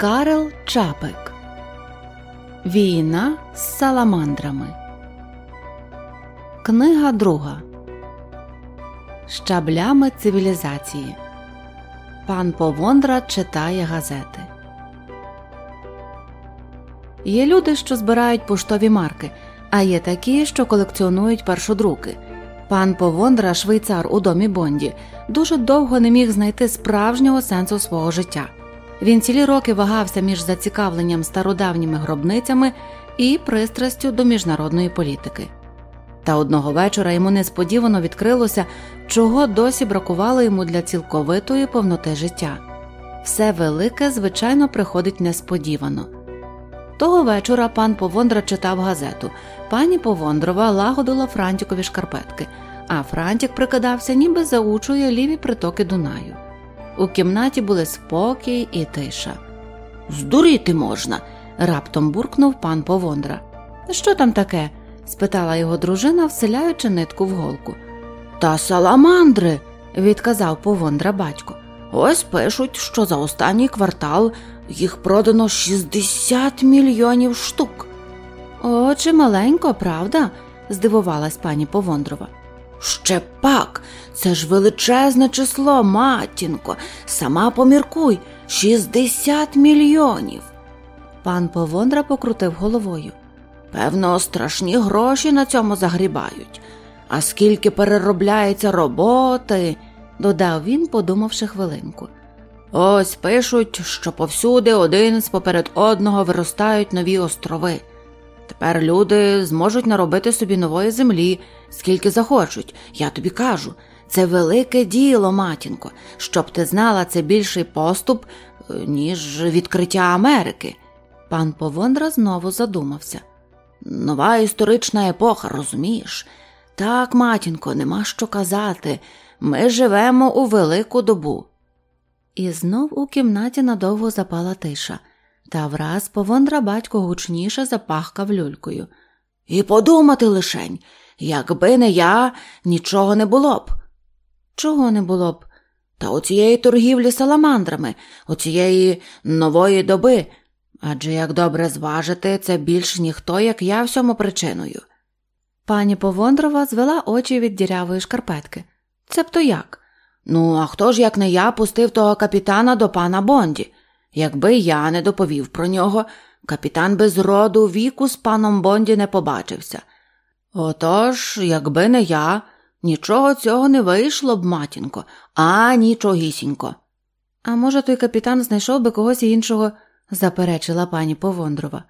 Карел Чапик Війна з саламандрами. Книга друга Щаблями цивілізації. Пан Повондра читає газети. Є люди, що збирають поштові марки, а є такі, що колекціонують першодруки. Пан Повондра, швейцар у домі Бонді, дуже довго не міг знайти справжнього сенсу свого життя. Він цілі роки вагався між зацікавленням стародавніми гробницями і пристрастю до міжнародної політики. Та одного вечора йому несподівано відкрилося, чого досі бракувало йому для цілковитої повноти життя. Все велике, звичайно, приходить несподівано. Того вечора пан Повондра читав газету. Пані Повондрова лагодила Франтікові шкарпетки, а Франтік прикидався, ніби заучує ліві притоки Дунаю. У кімнаті були спокій і тиша. Здуріти можна. раптом буркнув пан Повондра. Що там таке? спитала його дружина, вселяючи нитку в голку. Та саламандри, відказав Повондра батько. Ось пишуть, що за останній квартал їх продано 60 мільйонів штук. О, чи маленько, правда? здивувалась пані Повондрова. Ще пак, це ж величезне число, матінко, сама поміркуй, 60 мільйонів. Пан Повондра покрутив головою. Певно, страшні гроші на цьому загрібають. А скільки переробляється роботи, додав він, подумавши хвилинку. Ось пишуть, що повсюди один з поперед одного виростають нові острови. Тепер люди зможуть наробити собі нової землі, скільки захочуть. Я тобі кажу, це велике діло, матінко, щоб ти знала це більший поступ, е, ніж відкриття Америки. Пан Повондра знову задумався. Нова історична епоха, розумієш? Так, матінко, нема що казати. Ми живемо у велику добу. І знов у кімнаті надовго запала тиша, та враз Повондра батько гучніше запахкав люлькою. І подумати лишень, якби не я, нічого не було б. Чого не було б? Та оцієї торгівлі саламандрами, оцієї нової доби. Адже як добре зважити, це більш ніхто, як я всьому причиною. Пані Повондрова звела очі від дірявої шкарпетки. Цебто як? Ну, а хто ж, як не я, пустив того капітана до пана Бонді? Якби я не доповів про нього, капітан без роду віку з паном Бонді не побачився. Отож, якби не я, нічого цього не вийшло б, матінко, а нічогісінько. А може, той капітан знайшов би когось іншого, заперечила пані Повондрова.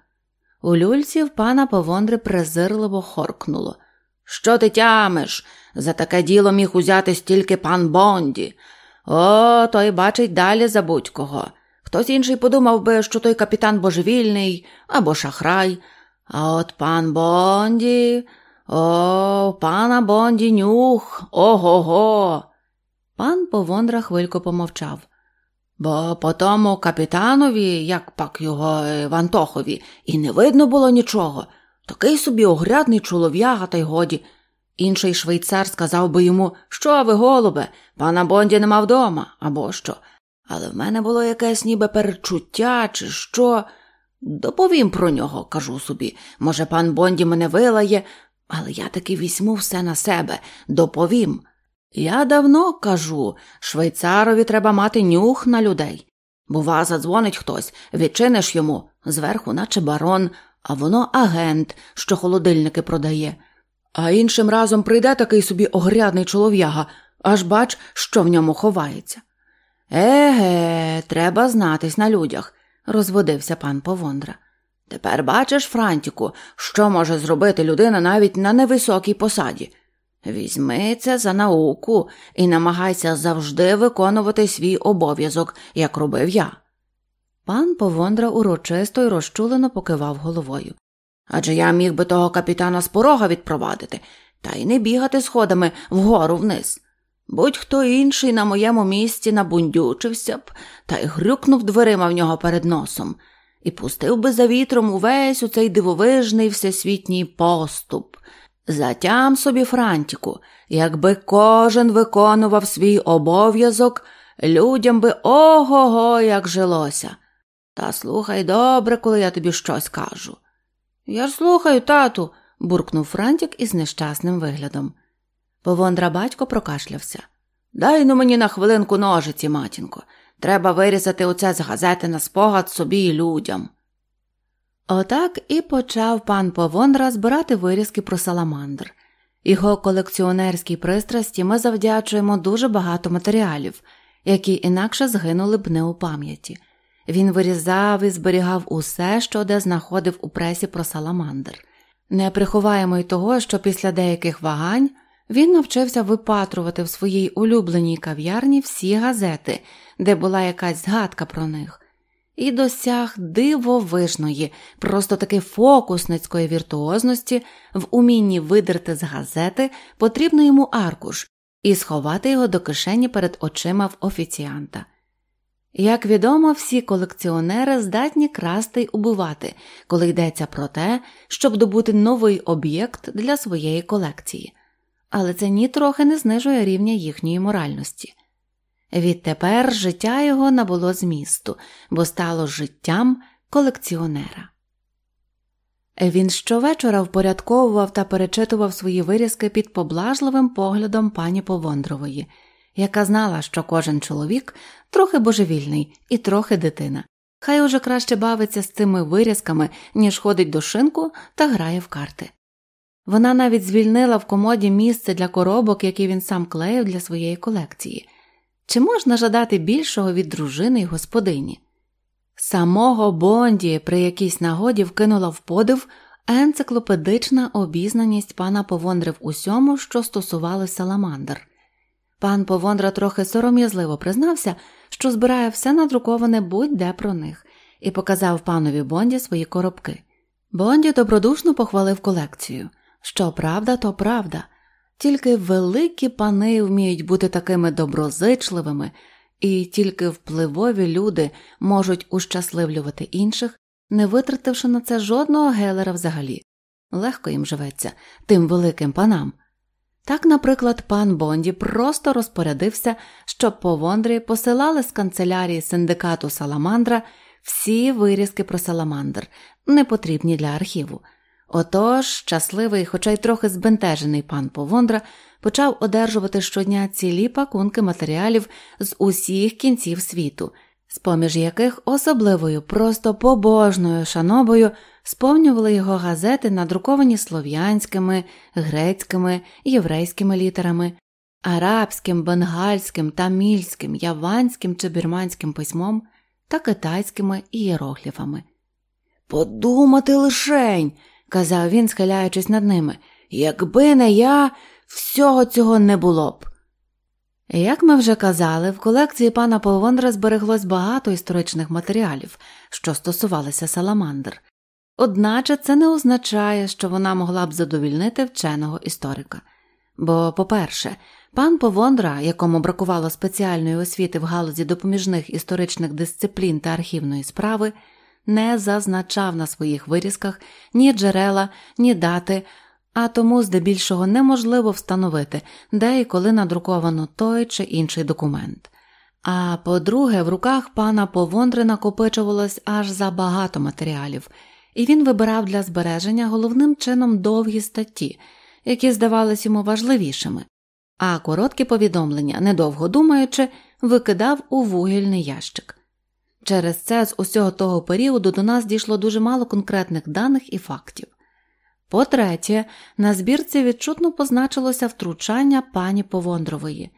У люльці в пана Повондри презирливо хоркнуло. Що ти тямиш? За таке діло міг узяти стільки пан Бонді. О, той бачить далі за будь-кого. Хтось інший подумав би, що той капітан божевільний або шахрай. А от пан Бонді. О, пана Бонді нюх. Ого го. Пан Повондра хвильку помовчав. Бо по тому капітанові, як пак його Вантохові, і не видно було нічого. Такий собі огрядний чолов'яга, та й годі. Інший швейцар сказав би йому, що ви, голубе, пана Бонді нема вдома, або що. Але в мене було якесь ніби перечуття, чи що. Доповім про нього, кажу собі. Може, пан Бонді мене вилає, але я таки візьму все на себе, доповім. Я давно кажу, швейцарові треба мати нюх на людей. Бува, задзвонить хтось, відчиниш йому зверху, наче барон, а воно агент, що холодильники продає. А іншим разом прийде такий собі огрядний чолов'яга, аж бач, що в ньому ховається. Еге, треба знатись на людях, розводився пан Повондра. Тепер бачиш, Франтіку, що може зробити людина навіть на невисокій посаді. Візьми це за науку і намагайся завжди виконувати свій обов'язок, як робив я. Пан Повондра урочисто й розчулено покивав головою. Адже я міг би того капітана з порога відпровадити, та й не бігати сходами вгору вниз. Будь-хто інший на моєму місці набундючився б та й грюкнув дверима в нього перед носом, і пустив би за вітром увесь у цей дивовижний всесвітній поступ. Затям собі, Франтіку, якби кожен виконував свій обов'язок, людям би ого го як жилося. Та слухай добре, коли я тобі щось кажу. Я ж слухаю, тату, буркнув Франтік із нещасним виглядом. Повондра батько прокашлявся. Дай ну мені на хвилинку ножиці, матінко. Треба вирізати оце з газети на спогад собі і людям. Отак і почав пан Повондра збирати вирізки про саламандр. Його колекціонерській пристрасті ми завдячуємо дуже багато матеріалів, які інакше згинули б не у пам'яті. Він вирізав і зберігав усе, що де знаходив у пресі про саламандр. Не приховаємо й того, що після деяких вагань він навчився випатрувати в своїй улюбленій кав'ярні всі газети, де була якась згадка про них, і досяг дивовижної, просто таки фокусницької віртуозності в умінні видерти з газети потрібний йому аркуш і сховати його до кишені перед очима в офіціанта. Як відомо, всі колекціонери здатні красти й убивати, коли йдеться про те, щоб добути новий об'єкт для своєї колекції, але це нітрохи не знижує рівня їхньої моральності. Відтепер життя його набуло змісту, бо стало життям колекціонера. Він щовечора впорядковував та перечитував свої вирізки під поблажливим поглядом пані Повондрової – яка знала, що кожен чоловік трохи божевільний і трохи дитина. Хай уже краще бавиться з цими вирізками, ніж ходить до шинку та грає в карти. Вона навіть звільнила в комоді місце для коробок, які він сам клеїв для своєї колекції. Чи можна жадати більшого від дружини й господині? Самого Бонді при якійсь нагоді вкинула в подив енциклопедична обізнаність пана Повондри в усьому, що стосувалося саламандр. Пан Повондра трохи сором'язливо признався, що збирає все надруковане будь-де про них, і показав панові Бонді свої коробки. Бонді добродушно похвалив колекцію. Що правда, то правда, тільки великі пани вміють бути такими доброзичливими, і тільки впливові люди можуть ущасливлювати інших, не витративши на це жодного гелера взагалі. Легко їм живеться, тим великим панам. Так, наприклад, пан Бонді просто розпорядився, щоб по Вондрі посилали з канцелярії синдикату Саламандра всі вирізки про Саламандр, непотрібні для архіву. Отож, щасливий, хоча й трохи збентежений пан Повондра почав одержувати щодня цілі пакунки матеріалів з усіх кінців світу, з поміж яких особливою, просто побожною шанобою сповнювали його газети, надруковані слов'янськими, грецькими, єврейськими літерами, арабським, бенгальським, тамільським, яванським чи бірманським письмом та китайськими ієрогліфами. Подумати лишень, казав він, схиляючись над ними, якби не я, всього цього не було б. Як ми вже казали, в колекції пана Повондра збереглось багато історичних матеріалів, що стосувалися саламандр, Одначе це не означає, що вона могла б задовільнити вченого історика. Бо, по-перше, пан Повондра, якому бракувало спеціальної освіти в галузі допоміжних історичних дисциплін та архівної справи, не зазначав на своїх вирізках ні джерела, ні дати, а тому здебільшого неможливо встановити, де і коли надруковано той чи інший документ. А по-друге, в руках пана Повондри накопичувалось аж забагато матеріалів і він вибирав для збереження головним чином довгі статті, які здавалися йому важливішими, а короткі повідомлення, недовго думаючи, викидав у вугільний ящик. Через це з усього того періоду до нас дійшло дуже мало конкретних даних і фактів. По третє, на збірці відчутно позначилося втручання пані Повондрової.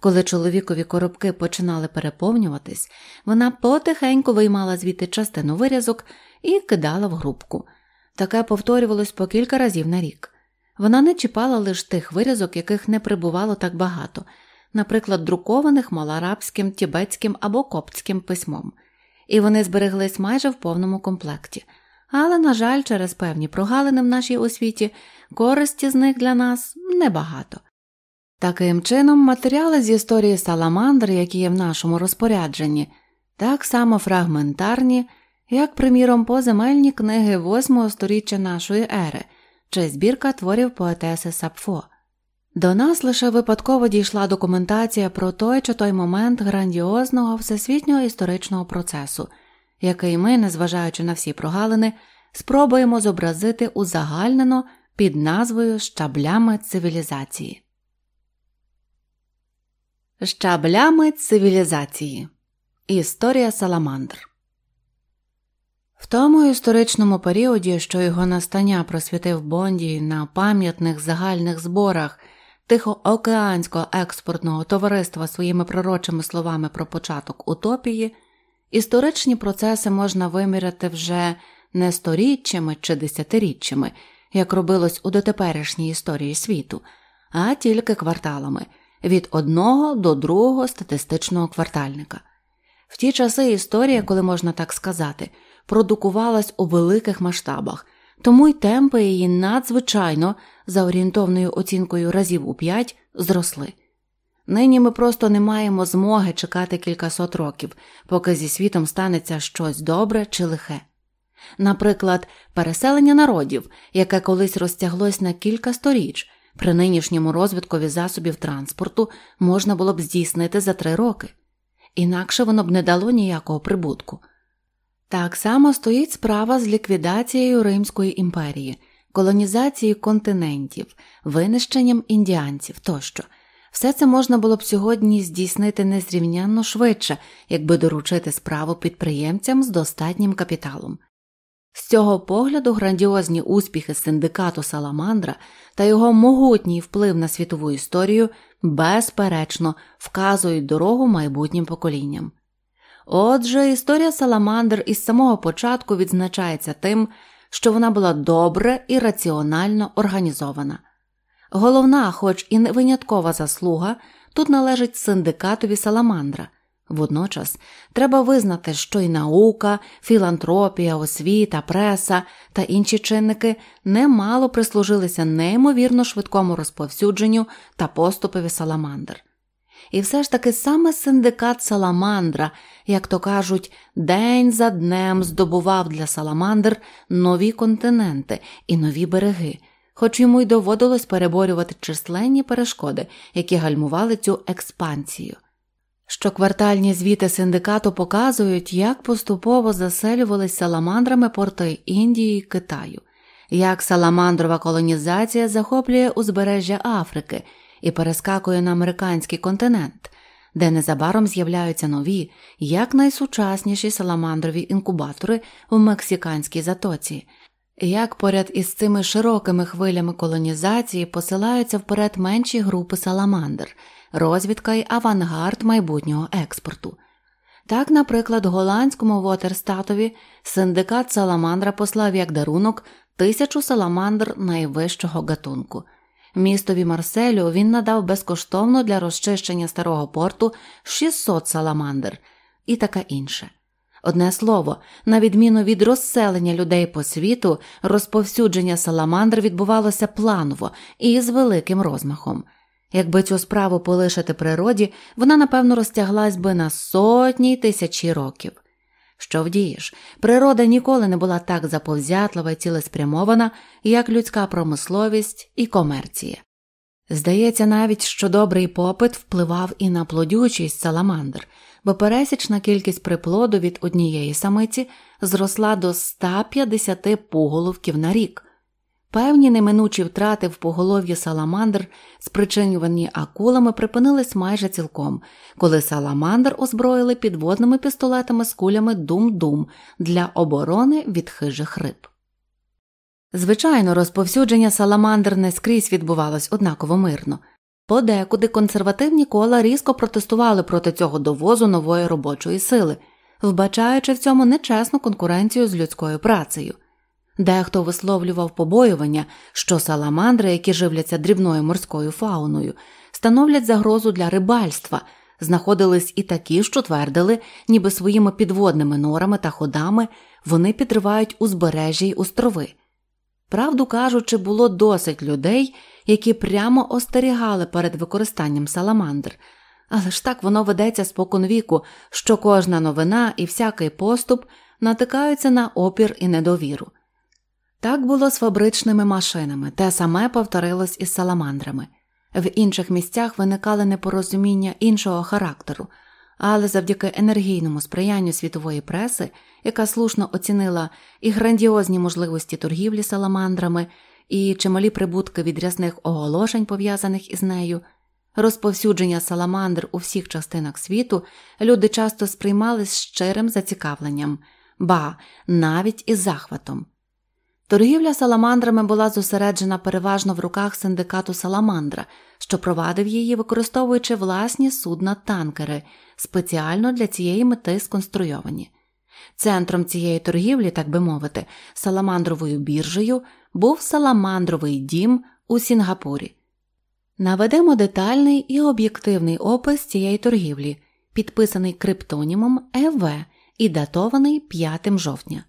Коли чоловікові коробки починали переповнюватись, вона потихеньку виймала звідти частину вирізок і кидала в грубку. Таке повторювалось по кілька разів на рік. Вона не чіпала лише тих вирізок, яких не прибувало так багато, наприклад, друкованих маларабським, тібетським або коптським письмом, і вони збереглись майже в повному комплекті. Але, на жаль, через певні прогалини в нашій освіті користі з них для нас небагато. Таким чином, матеріали з історії Саламандр, які є в нашому розпорядженні, так само фрагментарні, як, приміром, поземельні книги восьмого сторіччя нашої ери чи збірка творів поетеси Сапфо. До нас лише випадково дійшла документація про той чи той момент грандіозного всесвітнього історичного процесу, який ми, незважаючи на всі прогалини, спробуємо зобразити узагальнено під назвою Щаблями цивілізації. Щаблями цивілізації Історія Саламандр в тому історичному періоді, що його настання просвітив Бонді на пам'ятних загальних зборах Тихоокеанського експортного товариства своїми пророчими словами про початок утопії, історичні процеси можна виміряти вже не сторіччями чи десятиріччями, як робилось у дотеперішній історії світу, а тільки кварталами від одного до другого статистичного квартальника. В ті часи історія, коли можна так сказати, продукувалась у великих масштабах, тому й темпи її надзвичайно, за орієнтовною оцінкою разів у п'ять, зросли. Нині ми просто не маємо змоги чекати кількасот років, поки зі світом станеться щось добре чи лихе. Наприклад, переселення народів, яке колись розтяглось на кілька сторіч, при нинішньому розвиткові засобів транспорту можна було б здійснити за три роки, інакше воно б не дало ніякого прибутку. Так само стоїть справа з ліквідацією Римської імперії, колонізацією континентів, винищенням індіанців тощо. Все це можна було б сьогодні здійснити незрівнянно швидше, якби доручити справу підприємцям з достатнім капіталом. З цього погляду грандіозні успіхи синдикату Саламандра та його могутній вплив на світову історію безперечно вказують дорогу майбутнім поколінням. Отже, історія Саламандр із самого початку відзначається тим, що вона була добре і раціонально організована. Головна, хоч і не виняткова заслуга, тут належить синдикатові Саламандра. Водночас треба визнати, що й наука, філантропія, освіта, преса та інші чинники немало прислужилися неймовірно швидкому розповсюдженню та поступові Саламандр. І все ж таки саме синдикат Саламандра, як то кажуть, день за днем здобував для Саламандр нові континенти і нові береги, хоч йому й доводилось переборювати численні перешкоди, які гальмували цю експансію. Щоквартальні звіти синдикату показують, як поступово заселювались саламандрами порти Індії і Китаю, як саламандрова колонізація захоплює узбережжя Африки і перескакує на американський континент, де незабаром з'являються нові, як найсучасніші саламандрові інкубатори у мексиканській затоці, як поряд із цими широкими хвилями колонізації посилаються вперед менші групи саламандр, розвідка й авангард майбутнього експорту. Так, наприклад, голландському Вотерстатові синдикат Саламандра послав як дарунок тисячу саламандр найвищого гатунку. Містові Марселю він надав безкоштовно для розчищення старого порту 600 саламандр і таке інше. Одне слово, на відміну від розселення людей по світу, розповсюдження саламандр відбувалося планово і з великим розмахом. Якби цю справу полишити природі, вона напевно розтяглась би на сотні й тисячі років. Що вдієш, природа ніколи не була так заповзятлива і цілеспрямована, як людська промисловість і комерція. Здається навіть, що добрий попит впливав і на плодючість саламандр, бо пересічна кількість приплоду від однієї самиці зросла до 150 пуголовків на рік. Певні неминучі втрати в поголов'ї саламандр, спричинювані акулами, припинились майже цілком, коли саламандр озброїли підводними пістолетами з кулями дум-дум для оборони від хижих риб. Звичайно, розповсюдження саламандр не скрізь відбувалось однаково мирно. Подекуди консервативні кола різко протестували проти цього довозу нової робочої сили, вбачаючи в цьому нечесну конкуренцію з людською працею. Дехто висловлював побоювання, що саламандри, які живляться дрібною морською фауною, становлять загрозу для рибальства. Знаходились і такі, що твердили, ніби своїми підводними норами та ходами вони підривають узбережжя й острови. Правду кажучи, було досить людей, які прямо остерігали перед використанням саламандр, але ж так воно ведеться споконвіку, що кожна новина і всякий поступ натикаються на опір і недовіру. Так було з фабричними машинами, те саме повторилось із саламандрами. В інших місцях виникали непорозуміння іншого характеру, але завдяки енергійному сприянню світової преси, яка слушно оцінила і грандіозні можливості торгівлі саламандрами, і чималі прибутки від рясних оголошень, пов'язаних із нею, розповсюдження саламандр у всіх частинах світу, люди часто сприймали з щирим зацікавленням, ба навіть із захватом. Торгівля саламандрами була зосереджена переважно в руках синдикату Саламандра, що провадив її, використовуючи власні судна танкери, спеціально для цієї мети сконструйовані. Центром цієї торгівлі, так би мовити, саламандровою біржею був саламандровий дім у Сінгапурі. Наведемо детальний і об'єктивний опис цієї торгівлі, підписаний криптонімом ЕВ і датований 5 жовтня.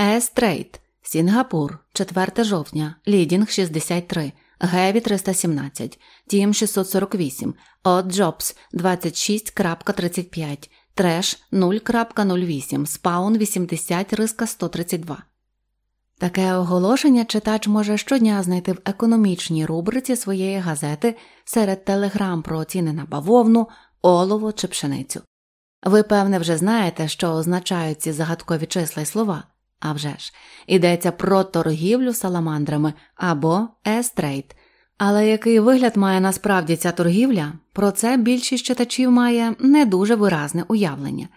S-Trade Сінгапур, 4 жовтня, leading 63, heavy 317, team 648, odd jobs 26.35, Треш 0.08, spawn 80 риска 132. Таке оголошення читач може щодня знайти в економічній рубриці своєї газети серед телеграм про ціни на бавовну, олово чи пшеницю. Ви, певне, вже знаєте, що означають ці загадкові числа й слова. А вже ж, йдеться про торгівлю саламандрами або S-Trade. Але який вигляд має насправді ця торгівля, про це більшість читачів має не дуже виразне уявлення.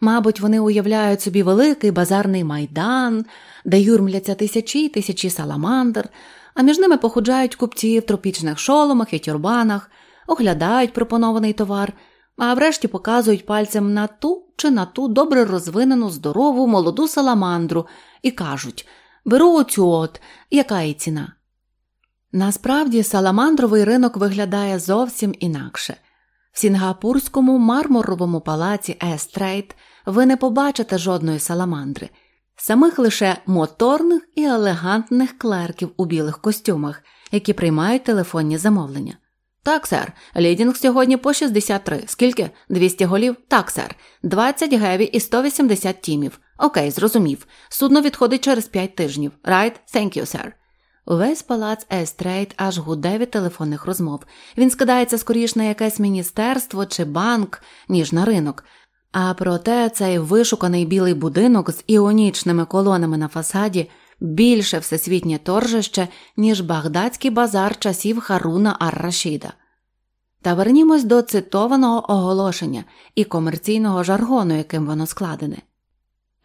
Мабуть, вони уявляють собі великий базарний майдан, де юрмляться тисячі й тисячі саламандр, а між ними походжають купці в тропічних шоломах і тюрбанах, оглядають пропонований товар, а врешті показують пальцем на ту чи на ту добре розвинену, здорову, молоду саламандру і кажуть беру оцю от, яка її ціна. Насправді саламандровий ринок виглядає зовсім інакше. В Сінгапурському мармуровому палаці S-Trade ви не побачите жодної саламандри, самих лише моторних і елегантних клерків у білих костюмах, які приймають телефонні замовлення. Так, сер, leading сьогодні по 63. Скільки? 200 голів? Так, сер. 20 heavy і 180 team ів. Окей, зрозумів. Судно відходить через 5 тижнів. Right? Thank you, sir. Увесь палац S-Trade аж гуде від телефонних розмов. Він скидається скоріш на якесь міністерство чи банк, ніж на ринок. А проте цей вишуканий білий будинок з іонічними колонами на фасаді більше всесвітнє торжище, ніж багдадський базар часів Харуна Ар-Рашіда. Та вернімось до цитованого оголошення і комерційного жаргону, яким воно складене.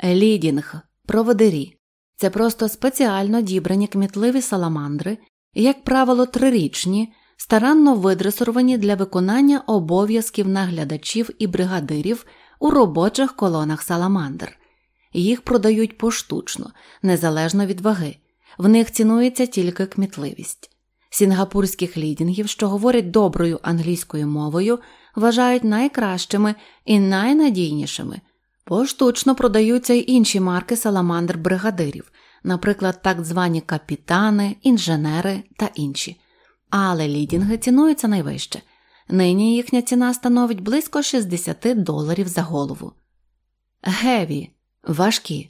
Лідінг, проводирі це просто спеціально дібрані кмітливі саламандри, як правило, трирічні, старанно видресуровані для виконання обов'язків наглядачів і бригадирів у робочих колонах саламандр. Їх продають поштучно, незалежно від ваги, в них цінується тільки кмітливість. Сінгапурських лідінгів, що говорять доброю англійською мовою, вважають найкращими і найнадійнішими. Поштучно продаються й інші марки саламандр бригадирів, наприклад, так звані капітани, інженери та інші. Але лідінги цінуються найвище. Нині їхня ціна становить близько 60 доларів за голову. Геві важкі,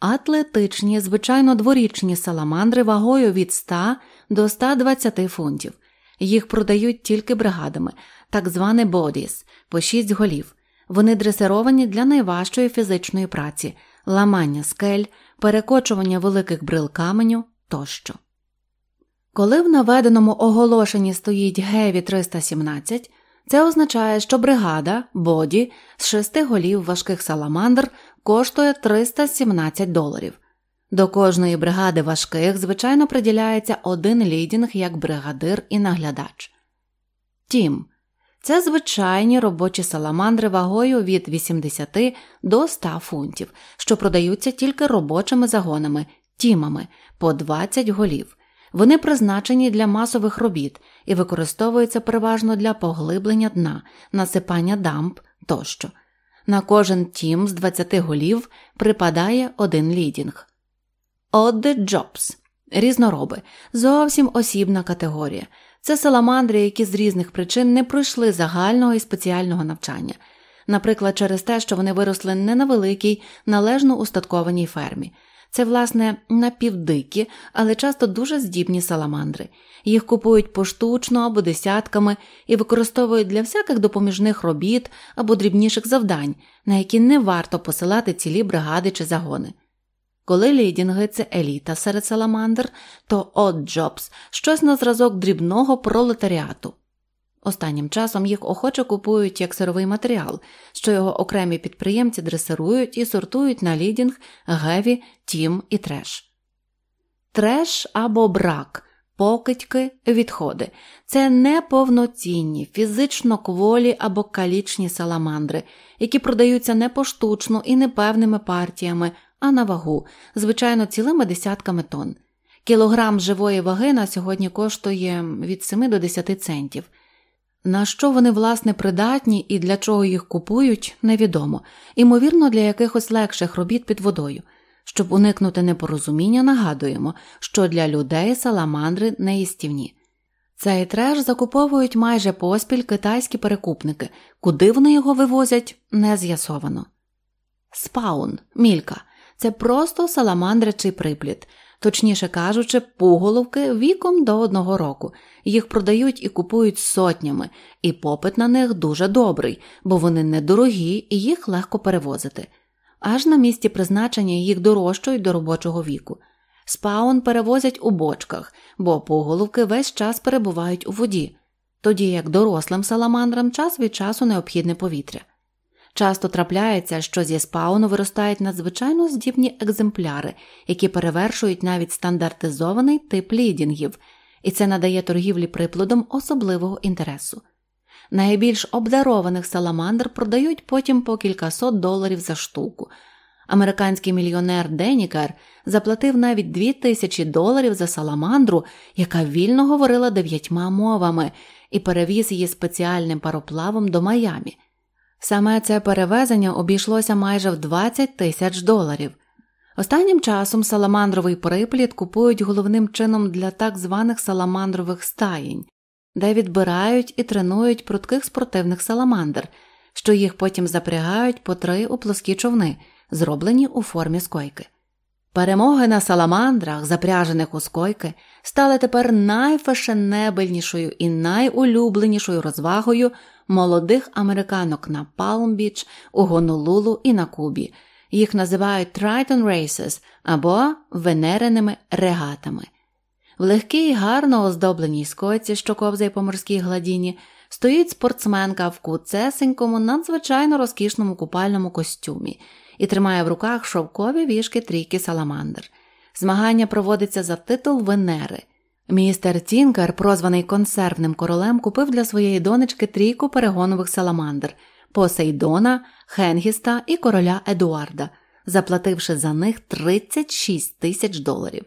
атлетичні, звичайно дворічні саламандри вагою від 100 до 120 фунтів. Їх продають тільки бригадами, так зване бодіс, по 6 голів. Вони дресировані для найважчої фізичної праці, ламання скель, перекочування великих брил каменю тощо. Коли в наведеному оголошенні стоїть Геві 317, це означає, що бригада боді з шести голів важких саламандр коштує 317 доларів. До кожної бригади важких, звичайно, приділяється один лідінг як бригадир і наглядач. Тім це звичайні робочі саламандри вагою від 80 до 100 фунтів, що продаються тільки робочими загонами, тімами по 20 голів. Вони призначені для масових робіт і використовуються переважно для поглиблення дна, насипання дамб тощо. На кожен тім з 20 голів припадає один лідінг. Одде Джобс – різнороби, зовсім осібна категорія. Це саламандри, які з різних причин не пройшли загального і спеціального навчання, наприклад, через те, що вони виросли не на великій, належно устаткованій фермі. Це, власне, напівдикі, але часто дуже здібні саламандри. Їх купують поштучно або десятками і використовують для всяких допоміжних робіт або дрібніших завдань, на які не варто посилати цілі бригади чи загони. Коли лідінги це еліта серед саламандр, то Odd Jobs – щось на зразок дрібного пролетаріату. Останнім часом їх охоче купують як сировий матеріал, що його окремі підприємці дресирують і сортують на лідінг, геві, тім і треш. Треш або брак, покидьки, відходи це неповноцінні, фізично кволі або калічні саламандри, які продаються не поштучно і непевними партіями, а на вагу, звичайно, цілими десятками тонн. Кілограм живої ваги на сьогодні коштує від 7 до 10 центів. На що вони, власне, придатні і для чого їх купують, невідомо, імовірно, для якихось легших робіт під водою. Щоб уникнути непорозуміння, нагадуємо, що для людей саламандри неїстівні. Цей треш закуповують майже поспіль китайські перекупники, куди вони його вивозять, не з'ясовано. Спаун, мілька це просто саламандрячий припліт, точніше кажучи, пуголовки віком до одного року. Їх продають і купують сотнями, і попит на них дуже добрий, бо вони недорогі і їх легко перевозити. Аж на місці призначення їх дорожчують до робочого віку. Спаун перевозять у бочках, бо пуголовки весь час перебувають у воді, тоді як дорослим саламандрам час від часу необхідне повітря. Часто трапляється, що зі спауну виростають надзвичайно здібні екземпляри, які перевершують навіть стандартизований тип лідінгів, і це надає торгівлі приплодом особливого інтересу. Найбільш обдарованих саламандр продають потім по кількасот доларів за штуку. Американський мільйонер Денікер заплатив навіть дві тисячі доларів за саламандру, яка вільно говорила дев'ятьма мовами, і перевіз її спеціальним пароплавом до Майамі. Саме це перевезення обійшлося майже в 20 тисяч доларів. Останнім часом саламандровий приплід купують головним чином для так званих саламандрових стаєнь, де відбирають і тренують прутких спортивних саламандр, що їх потім запрягають по три у плоскі човни, зроблені у формі скойки. Перемоги на саламандрах, запряжених у скойки, стали тепер найфешенебельнішою і найулюбленішою розвагою молодих американок на Палм-Біч, у Гонолулу і на Кубі. Їх називають Triton Races або венереними регатами. В легкій, гарно оздобленій скоці, що ковзає по морській гладіні, стоїть спортсменка в куцесенькому, надзвичайно розкішному купальному костюмі і тримає в руках шовкові вішки трійки саламандр. Змагання проводиться за титул Венери. Містер Тінкер, прозваний консервним королем, купив для своєї донечки трійку перегонових саламандр Посейдона, Хенгіста і короля Едуарда, заплативши за них 36 тисяч доларів.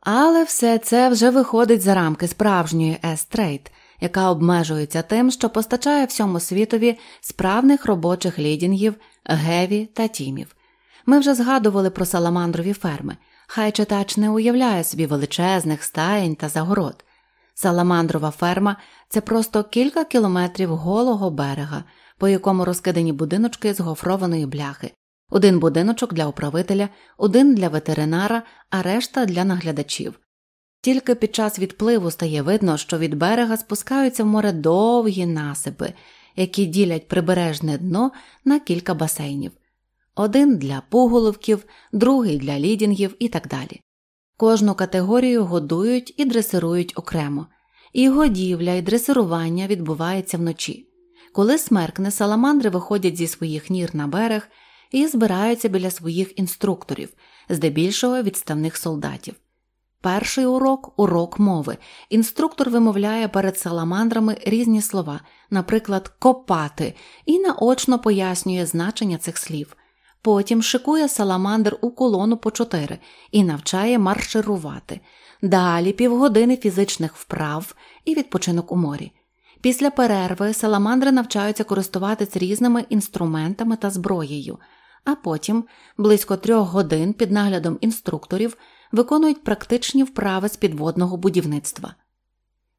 Але все це вже виходить за рамки справжньої S-Trade, яка обмежується тим, що постачає всьому світові справних робочих leading ів, heavy та team ів. Ми вже згадували про саламандрові ферми. Хай читач не уявляє собі величезних стаєнь та загород. Саламандрова ферма це просто кілька кілометрів голого берега, по якому розкидані будиночки з гофрованої бляхи, один будиночок для управителя, один для ветеринара, а решта для наглядачів. Тільки під час відпливу стає видно, що від берега спускаються в море довгі насипи, які ділять прибережне дно на кілька басейнів один для пуголовків, другий для лідінгів і так далі. Кожну категорію годують і дресирують окремо, і годівля і дресирування відбувається вночі. Коли смеркне, саламандри виходять зі своїх нір на берег і збираються біля своїх інструкторів, здебільшого відставних солдатів. Перший урок урок мови. Інструктор вимовляє перед саламандрами різні слова, наприклад, копати, і наочно пояснює значення цих слів. Потім шикує саламандр у колону по чотири і навчає марширувати. Далі півгодини фізичних вправ і відпочинок у морі. Після перерви саламандри навчаються користуватись різними інструментами та зброєю, а потім, близько трьох годин під наглядом інструкторів, виконують практичні вправи з підводного будівництва.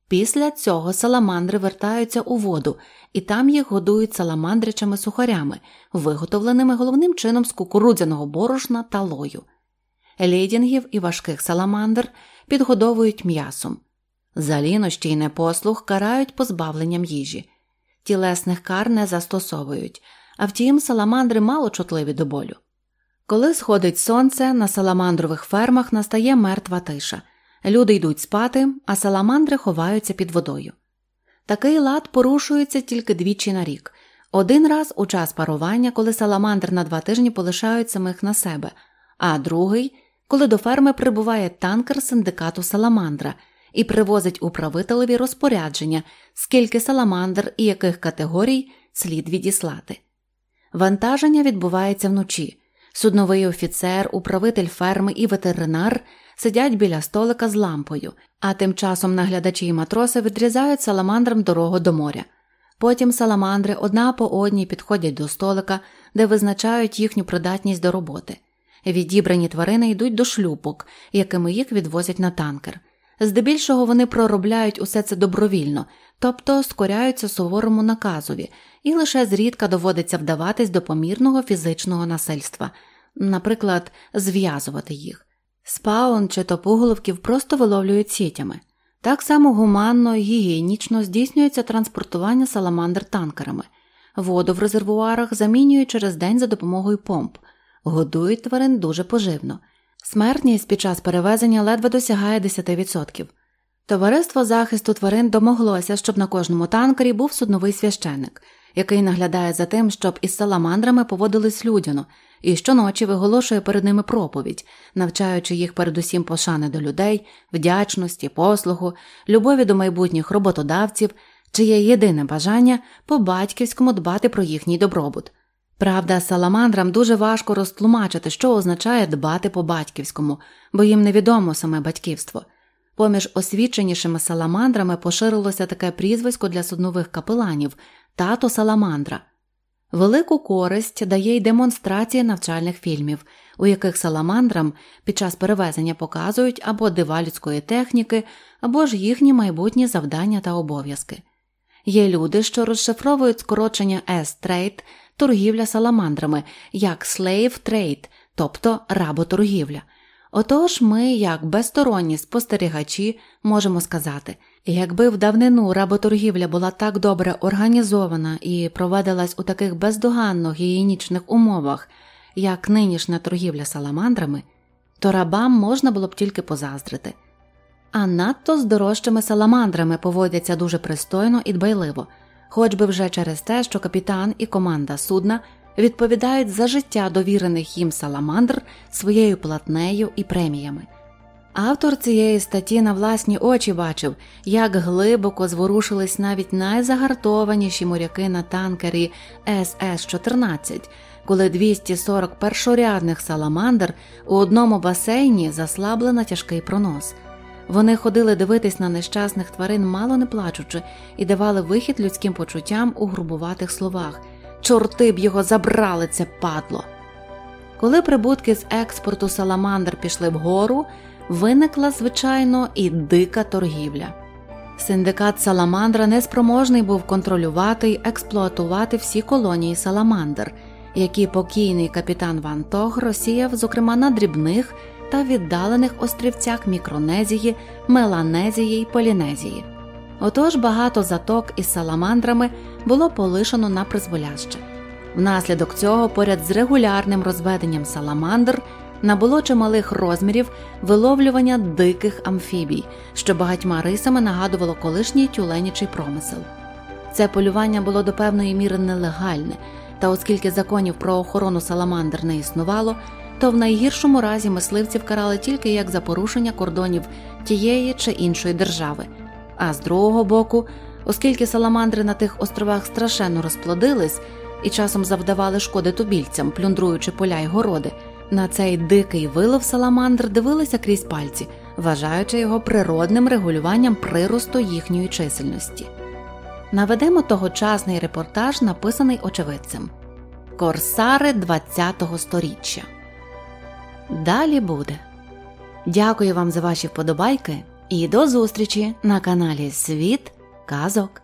Після цього саламандри вертаються у воду, і там їх годують саламандричими сухарями, виготовленими головним чином з кукурудзяного борошна та лою. лідінгів і важких саламандр підгодовують м'ясом. За лінощі й непослух карають позбавленням їжі, тілесних кар не застосовують, а втім, саламандри мало чутливі до болю. Коли сходить сонце, на саламандрових фермах настає мертва тиша. Люди йдуть спати, а саламандри ховаються під водою. Такий лад порушується тільки двічі на рік. Один раз у час парування, коли саламандр на два тижні полишають самих на себе, а другий, коли до ферми прибуває танкер синдикату Саламандра і привозить управителеві розпорядження, скільки саламандр і яких категорій слід відіслати. Вантаження відбувається вночі. Судновий офіцер, управитель ферми і ветеринар сидять біля столика з лампою, а тим часом наглядачі і матроси відрізають саламандрам дорогу до моря. Потім саламандри одна по одній підходять до столика, де визначають їхню придатність до роботи. Відібрані тварини йдуть до шлюпок, якими їх відвозять на танкер. Здебільшого вони проробляють усе це добровільно, тобто скоряються суворому наказові, і лише зрідка доводиться вдаватись до помірного фізичного насильства, наприклад, зв'язувати їх. Спаун чи топуголовків просто виловлюють сітями. Так само гуманно і гігієнічно здійснюється транспортування саламандр танкерами, воду в резервуарах замінюють через день за допомогою помп, годують тварин дуже поживно. Смертність під час перевезення ледве досягає 10%. Товариство захисту тварин домоглося, щоб на кожному танкері був судновий священник, який наглядає за тим, щоб із саламандрами поводились людяно, і щоночі виголошує перед ними проповідь, навчаючи їх передусім пошани до людей, вдячності, послугу, любові до майбутніх роботодавців, чиє єдине бажання по батьківському дбати про їхній добробут. Правда, саламандрам дуже важко розтлумачити, що означає дбати по батьківському, бо їм невідомо саме батьківство. Поміж освіченішими саламандрами поширилося таке прізвисько для суднових капеланів тато Саламандра. Велику користь дає й демонстрація навчальних фільмів, у яких саламандрам під час перевезення показують або дива людської техніки, або ж їхні майбутні завдання та обов'язки. Є люди, що розшифровують скорочення S-Trade – торгівля саламандрами як slave trade, тобто работоргівля. Отож, ми, як безсторонні спостерігачі, можемо сказати, якби в давнину работоргівля була так добре організована і провадилась у таких бездоганно гігієнічних умовах, як нинішня торгівля саламандрами, то рабам можна було б тільки позаздрити. А надто з дорожчими саламандрами поводяться дуже пристойно і дбайливо, хоч би вже через те, що капітан і команда судна відповідають за життя довірених їм саламандр своєю платнею і преміями. Автор цієї статті на власні очі бачив, як глибоко зворушились навіть найзагартованіші моряки на танкері СС-14, коли 240 першорядних саламандр у одному басейні заслабли на тяжкий пронос. Вони ходили дивитись на нещасних тварин, мало не плачучи, і давали вихід людським почуттям у грубуватих словах. Чорти б його забрали, це падло. Коли прибутки з експорту саламандр пішли вгору, виникла, звичайно, і дика торгівля. Синдикат Саламандра неспроможний був контролювати й експлуатувати всі колонії саламандр, які покійний капітан Ван Тог розсіяв, зокрема на дрібних та віддалених острівцях Мікронезії, Меланезії й Полінезії. Отож багато заток із саламандрами було полишено на призволяще. Внаслідок цього, поряд з регулярним розведенням саламандр, набуло чималих розмірів виловлювання диких амфібій, що багатьма рисами нагадувало колишній тюленячий промисел. Це полювання було до певної міри нелегальне, та оскільки законів про охорону саламандр не існувало, то в найгіршому разі мисливців карали тільки як за порушення кордонів тієї чи іншої держави. А з другого боку, оскільки саламандри на тих островах страшенно розплодились і часом завдавали шкоди тубільцям, плюндруючи поля й городи, на цей дикий вилов саламандр дивилися крізь пальці, вважаючи його природним регулюванням приросту їхньої чисельності. Наведемо тогочасний репортаж, написаний очевидцем Корсари ХХ століття. Далі буде. Дякую вам за ваші вподобайки і до зустрічі на каналі Світ Казок.